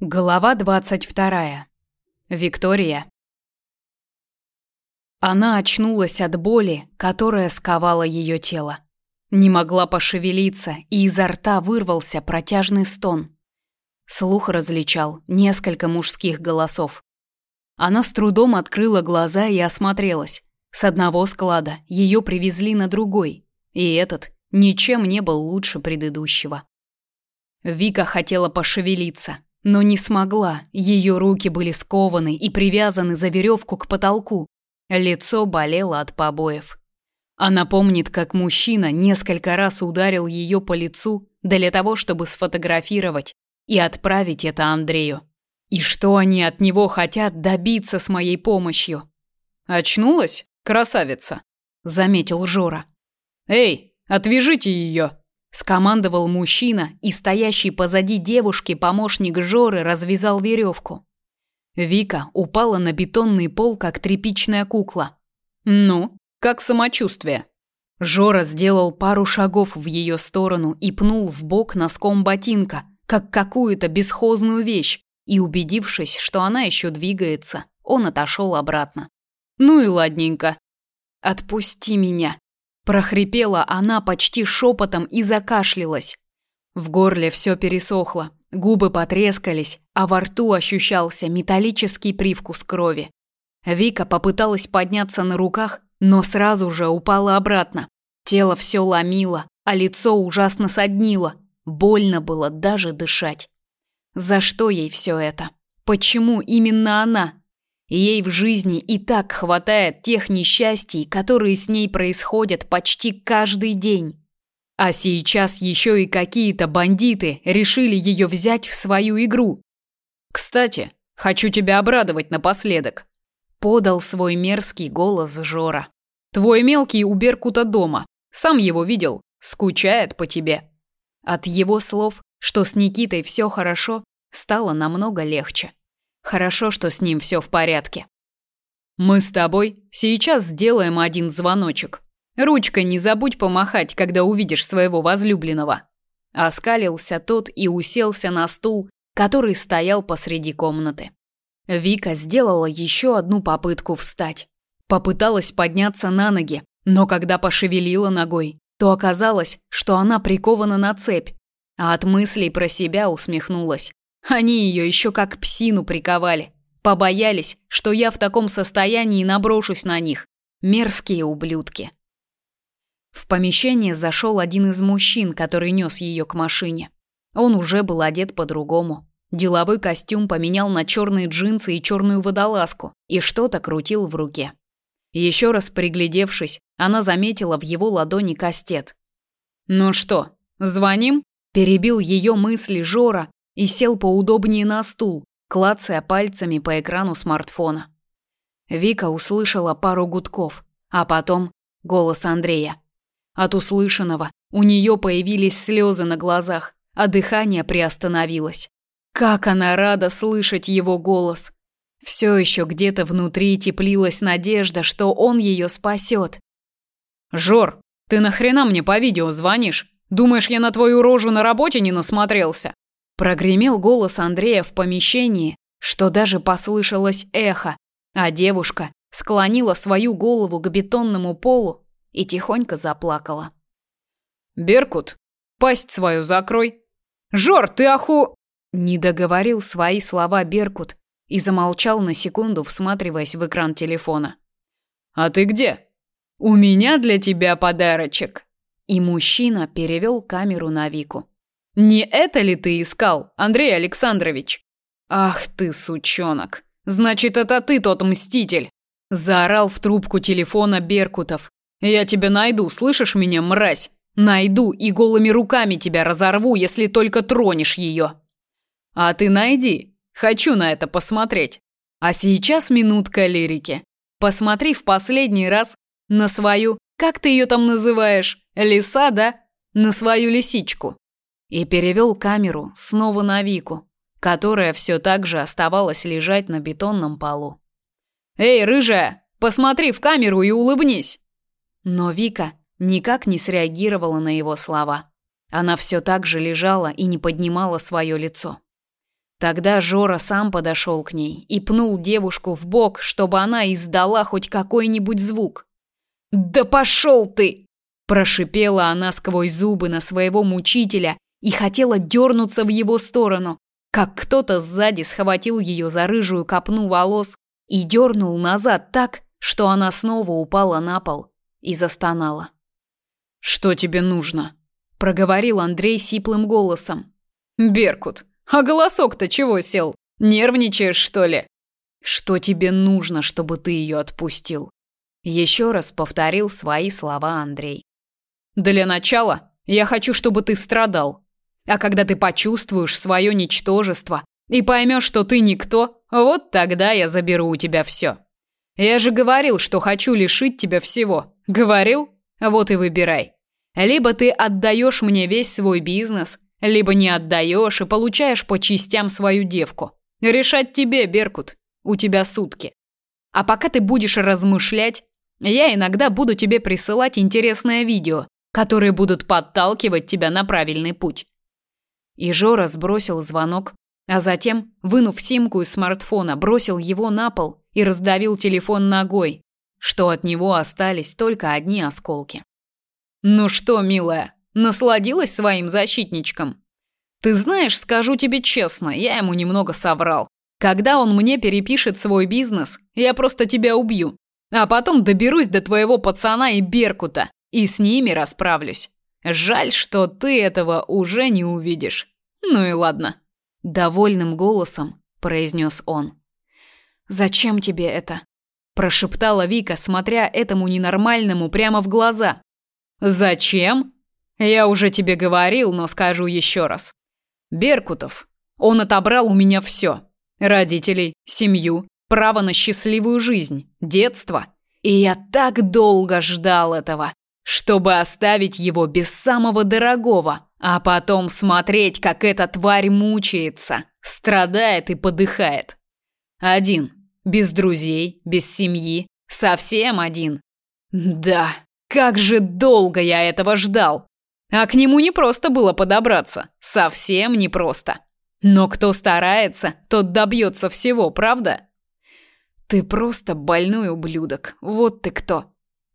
Глава двадцать вторая. Виктория. Она очнулась от боли, которая сковала ее тело. Не могла пошевелиться, и изо рта вырвался протяжный стон. Слух различал несколько мужских голосов. Она с трудом открыла глаза и осмотрелась. С одного склада ее привезли на другой, и этот ничем не был лучше предыдущего. Вика хотела пошевелиться, но не смогла. Ее руки были скованы и привязаны за веревку к потолку. Лицо болело от побоев. Она помнит, как мужчина несколько раз ударил ее по лицу для того, чтобы сфотографировать и отправить это Андрею. И что они от него хотят добиться с моей помощью? Очнулась, красавица, заметил Жора. Эй, отвяжите ее!» Скомандовал мужчина, и стоящий позади девушки помощник Жоры развязал веревку. Вика упала на бетонный пол, как тряпичная кукла. Ну, как самочувствие? Жора сделал пару шагов в ее сторону и пнул в бок носком ботинка, как какую-то бесхозную вещь, и убедившись, что она еще двигается, он отошел обратно. Ну и ладненько. Отпусти меня, прохрипела она почти шепотом и закашлялась. В горле все пересохло, губы потрескались, а во рту ощущался металлический привкус крови. Вика попыталась подняться на руках, но сразу же упала обратно. Тело все ломило, а лицо ужасно соднило. Больно было даже дышать. За что ей все это? Почему именно она? Ей в жизни и так хватает тех несчастий, которые с ней происходят почти каждый день. А сейчас еще и какие-то бандиты решили ее взять в свою игру. Кстати, хочу тебя обрадовать напоследок, подал свой мерзкий голос Жора. Твой мелкий у Беркута дома. Сам его видел, скучает по тебе. От его слов, что с Никитой все хорошо, стало намного легче. Хорошо, что с ним все в порядке. Мы с тобой сейчас сделаем один звоночек. Ручкой не забудь помахать, когда увидишь своего возлюбленного. Оскалился тот и уселся на стул, который стоял посреди комнаты. Вика сделала еще одну попытку встать. Попыталась подняться на ноги, но когда пошевелила ногой, то оказалось, что она прикована на цепь, а от мыслей про себя усмехнулась. Они ее еще как псину приковали. Побоялись, что я в таком состоянии наброшусь на них. Мерзкие ублюдки. В помещение зашел один из мужчин, который нес ее к машине. Он уже был одет по-другому. Деловой костюм поменял на черные джинсы и черную водолазку и что-то крутил в руке. Еще раз приглядевшись, она заметила в его ладони кастет. «Ну что, звоним?» – перебил ее мысли Жора, и сел поудобнее на стул, клацая пальцами по экрану смартфона. Вика услышала пару гудков, а потом голос Андрея. От услышанного у нее появились слезы на глазах, а дыхание приостановилось. Как она рада слышать его голос! Все еще где-то внутри теплилась надежда, что он ее спасет. «Жор, ты нахрена мне по видео звонишь? Думаешь, я на твою рожу на работе не насмотрелся?» Прогремел голос Андрея в помещении, что даже послышалось эхо, а девушка склонила свою голову к бетонному полу и тихонько заплакала. «Беркут, пасть свою закрой!» «Жор, ты оху...» Не договорил свои слова Беркут и замолчал на секунду, всматриваясь в экран телефона. «А ты где?» «У меня для тебя подарочек!» И мужчина перевел камеру на Вику. Не это ли ты искал, Андрей Александрович? Ах ты, сучонок. Значит, это ты тот мститель. Заорал в трубку телефона Беркутов. Я тебя найду, слышишь меня, мразь? Найду и голыми руками тебя разорву, если только тронешь ее. А ты найди. Хочу на это посмотреть. А сейчас минутка лирики. Посмотри в последний раз на свою, как ты ее там называешь, лиса, да? На свою лисичку и перевел камеру снова на Вику, которая все так же оставалась лежать на бетонном полу. «Эй, рыжая, посмотри в камеру и улыбнись!» Но Вика никак не среагировала на его слова. Она все так же лежала и не поднимала свое лицо. Тогда Жора сам подошел к ней и пнул девушку в бок, чтобы она издала хоть какой-нибудь звук. «Да пошел ты!» – прошипела она сквозь зубы на своего мучителя и хотела дернуться в его сторону, как кто-то сзади схватил ее за рыжую копну волос и дернул назад так, что она снова упала на пол и застонала. «Что тебе нужно?» – проговорил Андрей сиплым голосом. «Беркут, а голосок-то чего сел? Нервничаешь, что ли? Что тебе нужно, чтобы ты ее отпустил? Еще раз повторил свои слова Андрей. Для начала я хочу, чтобы ты страдал. А когда ты почувствуешь свое ничтожество и поймешь, что ты никто, вот тогда я заберу у тебя все. Я же говорил, что хочу лишить тебя всего. Говорил? Вот и выбирай. Либо ты отдаешь мне весь свой бизнес, либо не отдаешь и получаешь по частям свою девку. Решать тебе, Беркут. У тебя сутки. А пока ты будешь размышлять, я иногда буду тебе присылать интересное видео, которые будут подталкивать тебя на правильный путь. И Жора сбросил звонок, а затем, вынув симку из смартфона, бросил его на пол и раздавил телефон ногой, что от него остались только одни осколки. Ну что, милая, Насладилась своим защитничком? Ты знаешь, скажу тебе честно, я ему немного соврал. Когда он мне перепишет свой бизнес, я просто тебя убью. А потом доберусь до твоего пацана и Беркута и с ними расправлюсь. Жаль, что ты этого уже не увидишь. Ну и ладно, довольным голосом произнес он. Зачем тебе это? прошептала Вика, смотря этому ненормальному прямо в глаза. Зачем? Я уже тебе говорил, но скажу еще раз. Беркутов. Он отобрал у меня все: родителей, семью, право на счастливую жизнь, детство. И я так долго ждал этого, чтобы оставить его без самого дорогого, а потом смотреть, как эта тварь мучается, страдает и подыхает. Один, без друзей, без семьи, совсем один. Да, как же долго я этого ждал. А к нему не просто было подобраться, совсем не просто. Но кто старается, тот добьется всего, правда? Ты просто больной ублюдок. Вот ты кто.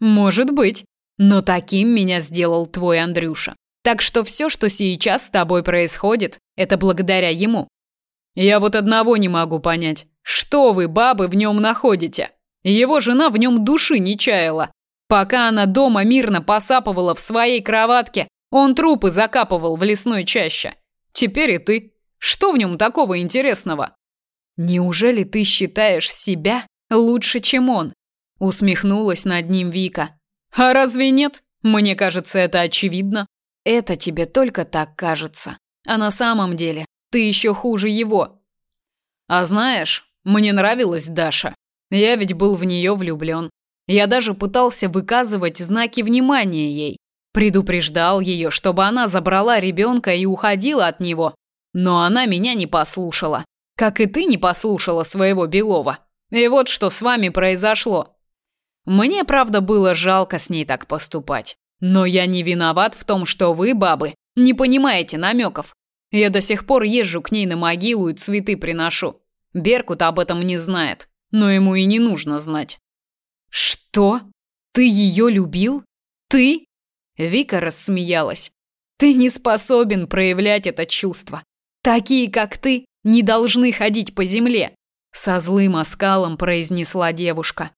Может быть, но таким меня сделал твой Андрюша. Так что все, что сейчас с тобой происходит, это благодаря ему. Я вот одного не могу понять. Что вы, бабы, в нем находите? Его жена в нем души не чаяла. Пока она дома мирно посапывала в своей кроватке, он трупы закапывал в лесной чаще. Теперь и ты. Что в нем такого интересного? Неужели ты считаешь себя лучше, чем он? Усмехнулась над ним Вика. А разве нет? Мне кажется, это очевидно. Это тебе только так кажется. А на самом деле ты еще хуже его. А знаешь, мне нравилась Даша. Я ведь был в нее влюблен. Я даже пытался выказывать знаки внимания ей. Предупреждал ее, чтобы она забрала ребенка и уходила от него. Но она меня не послушала. Как и ты не послушала своего Белова. И вот что с вами произошло. Мне, правда, было жалко с ней так поступать. Но я не виноват в том, что вы, бабы, не понимаете намеков. Я до сих пор езжу к ней на могилу и цветы приношу. Беркут об этом не знает, но ему и не нужно знать. Что? Ты ее любил? Ты? Вика рассмеялась. Ты не способен проявлять это чувство. Такие, как ты, не должны ходить по земле, со злым оскалом произнесла девушка.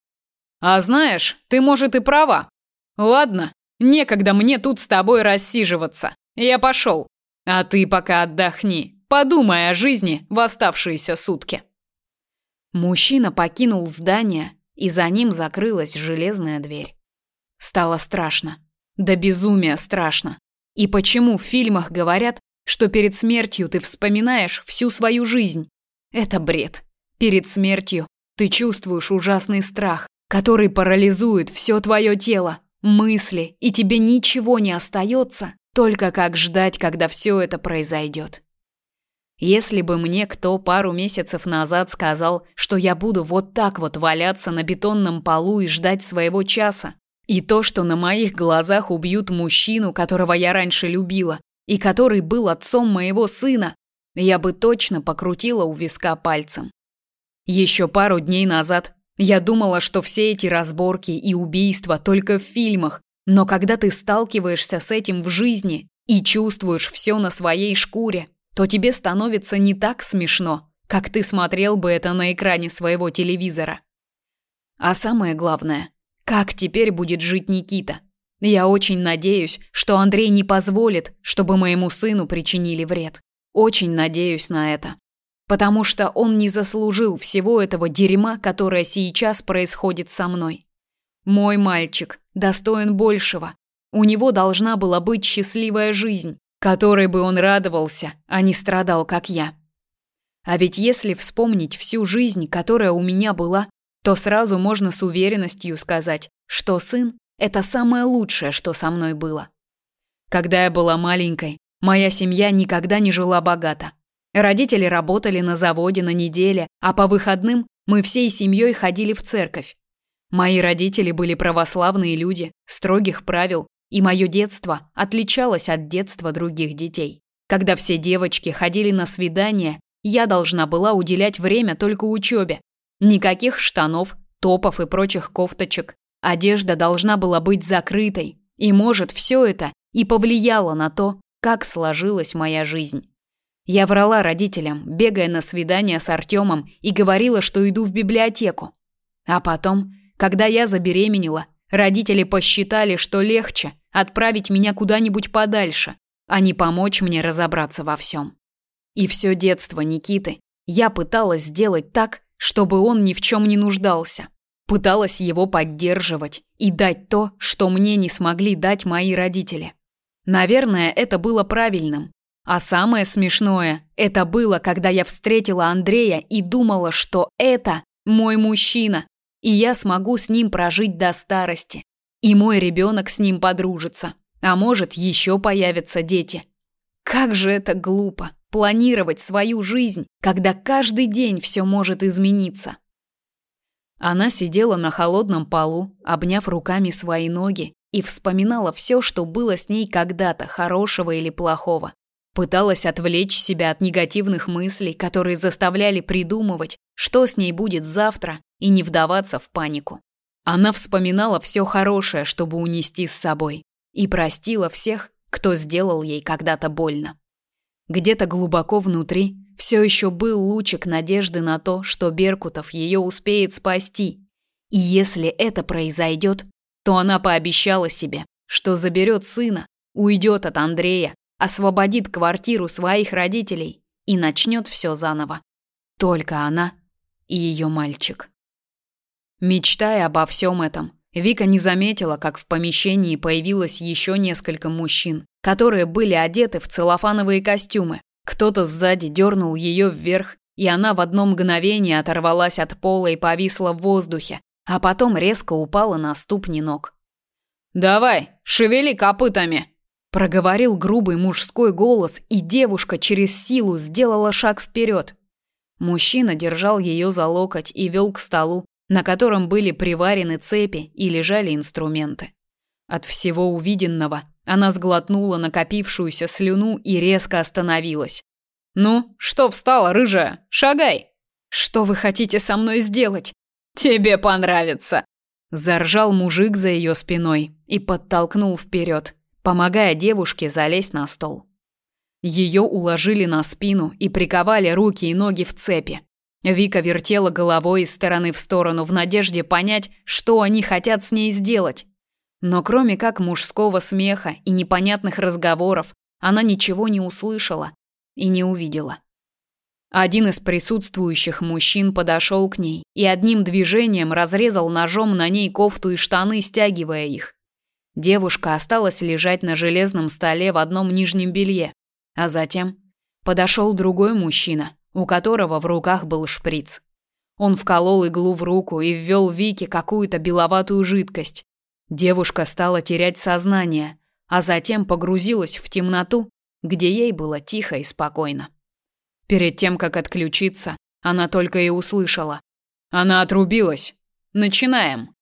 А знаешь, ты, может, и права. Ладно, некогда мне тут с тобой рассиживаться. Я пошел. А ты пока отдохни. Подумай о жизни в оставшиеся сутки. Мужчина покинул здание, и за ним закрылась железная дверь. Стало страшно. Да безумия страшно. И почему в фильмах говорят, что перед смертью ты вспоминаешь всю свою жизнь? Это бред. Перед смертью ты чувствуешь ужасный страх, который парализует все твое тело, мысли, и тебе ничего не остается, только как ждать, когда все это произойдет. Если бы мне кто пару месяцев назад сказал, что я буду вот так вот валяться на бетонном полу и ждать своего часа, и то, что на моих глазах убьют мужчину, которого я раньше любила, и который был отцом моего сына, я бы точно покрутила у виска пальцем. Еще пару дней назад я думала, что все эти разборки и убийства только в фильмах, но когда ты сталкиваешься с этим в жизни и чувствуешь все на своей шкуре, то тебе становится не так смешно, как ты смотрел бы это на экране своего телевизора. А самое главное, как теперь будет жить Никита? Я очень надеюсь, что Андрей не позволит, чтобы моему сыну причинили вред. Очень надеюсь на это. Потому что он не заслужил всего этого дерьма, которое сейчас происходит со мной. Мой мальчик достоин большего. У него должна была быть счастливая жизнь, которой бы он радовался, а не страдал, как я. А ведь если вспомнить всю жизнь, которая у меня была, то сразу можно с уверенностью сказать, что сын – это самое лучшее, что со мной было. Когда я была маленькой, моя семья никогда не жила богато. Родители работали на заводе на неделе, а по выходным мы всей семьей ходили в церковь. Мои родители были православные люди, строгих правил, и мое детство отличалось от детства других детей. Когда все девочки ходили на свидания, я должна была уделять время только учебе. Никаких штанов, топов и прочих кофточек. Одежда должна была быть закрытой. И, может, все это и повлияло на то, как сложилась моя жизнь. Я врала родителям, бегая на свидания с Артемом и говорила, что иду в библиотеку. А потом, когда я забеременела, родители посчитали, что легче отправить меня куда-нибудь подальше, а не помочь мне разобраться во всем. И все детство Никиты я пыталась сделать так, чтобы он ни в чем не нуждался. Пыталась его поддерживать и дать то, что мне не смогли дать мои родители. Наверное, это было правильным. А самое смешное, это было, когда я встретила Андрея и думала, что это мой мужчина, и я смогу с ним прожить до старости. И мой ребенок с ним подружится. А может, еще появятся дети. Как же это глупо планировать свою жизнь, когда каждый день все может измениться. Она сидела на холодном полу, обняв руками свои ноги и вспоминала все, что было с ней когда-то, хорошего или плохого. Пыталась отвлечь себя от негативных мыслей, которые заставляли придумывать, что с ней будет завтра, и не вдаваться в панику. Она вспоминала все хорошее, чтобы унести с собой, и простила всех, кто сделал ей когда-то больно. Где-то глубоко внутри все еще был лучик надежды на то, что Беркутов ее успеет спасти. И если это произойдет, то она пообещала себе, что заберет сына, уйдет от Андрея, освободит квартиру своих родителей и начнет все заново. Только она и ее мальчик. Мечтая обо всем этом, Вика не заметила, как в помещении появилось еще несколько мужчин, которые были одеты в целлофановые костюмы. Кто-то сзади дернул ее вверх, и она в одно мгновение оторвалась от пола и повисла в воздухе, а потом резко упала на ступни ног. «Давай, шевели копытами!» Проговорил грубый мужской голос, и девушка через силу сделала шаг вперед. Мужчина держал ее за локоть и вел к столу, на котором были приварены цепи и лежали инструменты. От всего увиденного она сглотнула накопившуюся слюну и резко остановилась. «Ну, что встала, рыжая? Шагай!» «Что вы хотите со мной сделать?» «Тебе понравится!» Заржал мужик за ее спиной и подтолкнул вперед помогая девушке залезть на стол. Ее уложили на спину и приковали руки и ноги в цепи. Вика вертела головой из стороны в сторону в надежде понять, что они хотят с ней сделать. Но кроме как мужского смеха и непонятных разговоров, она ничего не услышала и не увидела. Один из присутствующих мужчин подошел к ней и одним движением разрезал ножом на ней кофту и штаны, стягивая их. Девушка осталась лежать на железном столе в одном нижнем белье, а затем подошел другой мужчина, у которого в руках был шприц. Он вколол иглу в руку и ввел Вике какую-то беловатую жидкость. Девушка стала терять сознание, а затем погрузилась в темноту, где ей было тихо и спокойно. Перед тем, как отключиться, она только и услышала. «Она отрубилась. Начинаем!»